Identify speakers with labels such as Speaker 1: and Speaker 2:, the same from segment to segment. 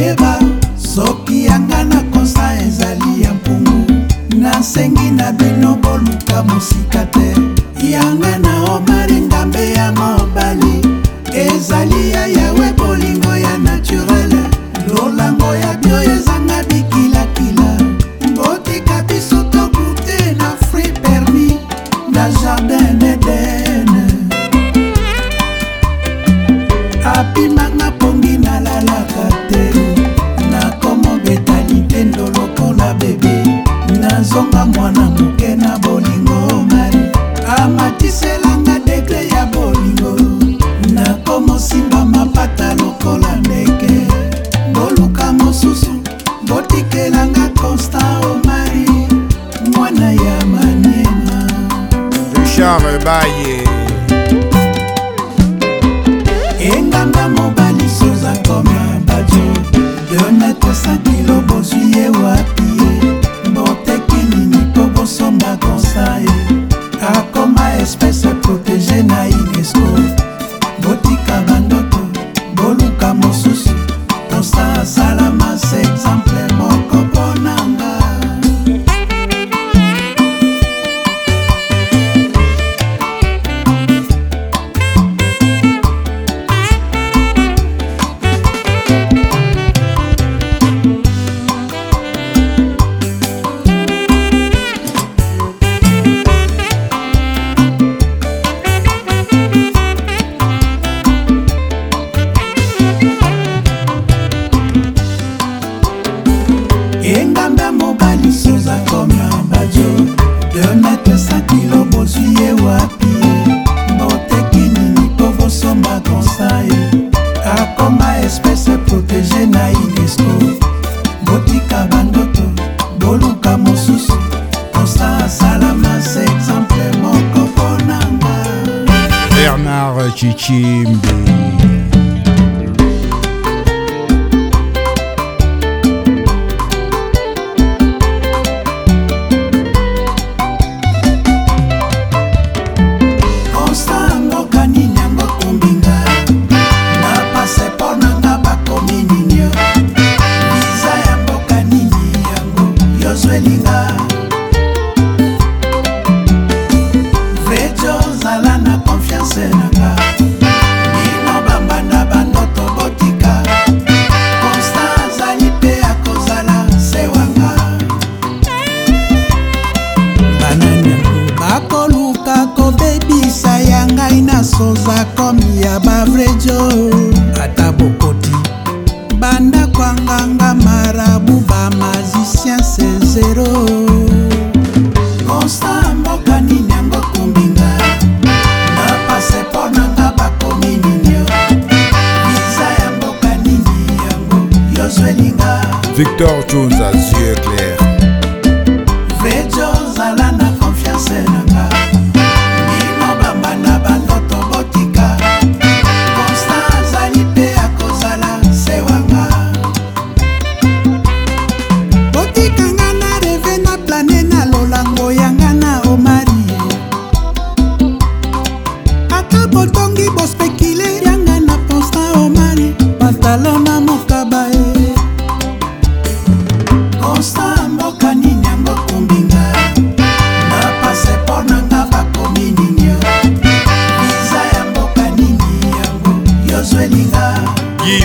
Speaker 1: koyeba soki yanga na konsa ezali ya mpungu nasengi na bino boluka mosika te yanga na omari ngambe ya mobali ezali ya yawe bolingo ya naturele lolango ya bio ezanga bikilakila botika biso tokute na fri permi na jardin eden apimanga pongi ebiselanga dekre ya bolingo nakomosimba mapata lokola ndeke boluka mosusu botikelanga constant omari mwana ya maniema richard baye enganda mobali soza komya bajo 2 metre 5 kilo bozwi ye wapi boteki nini po bosomba konsae akoma espese protege na unesco botika bandoto boluka mosusu posa asalama se exemple moko mponanga bernard chichimbi soelinga vrejo zala na konfiance nanga bino bambanda banoto botika konstan zali mpe akozala se wanga bananyango bakoluka kobebisa ya ngai na soza komi ya bavrejo ata bokoti bandako anganga zero konsta mboka nini yango kumbinga na pasepo nanga bakomi ninio viza ya mboka nini yango yozwelinga victor jones azie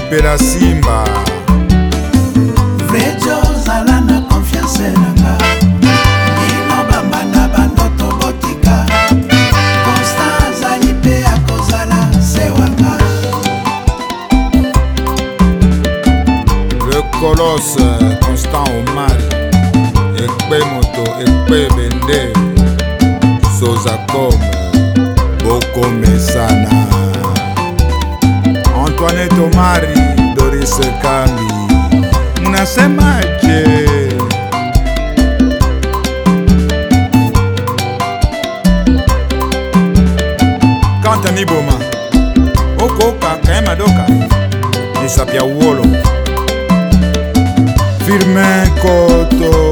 Speaker 1: libela simba redio zala na konfiance nanga ino bamba na bandoto botika konstan azali mpe akozala sewanga le colos constant omar ekpe moto ekpe bende sozakom bokomesana antoinette omari serikali mnasemaje? Kanta miboma okoka kaema doka nisapya uolo Firmin Koto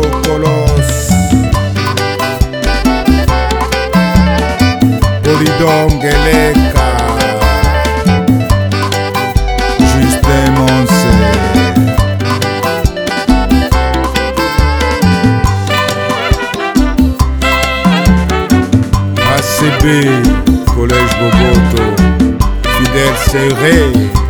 Speaker 1: Collège Boboto, Fidel Serré.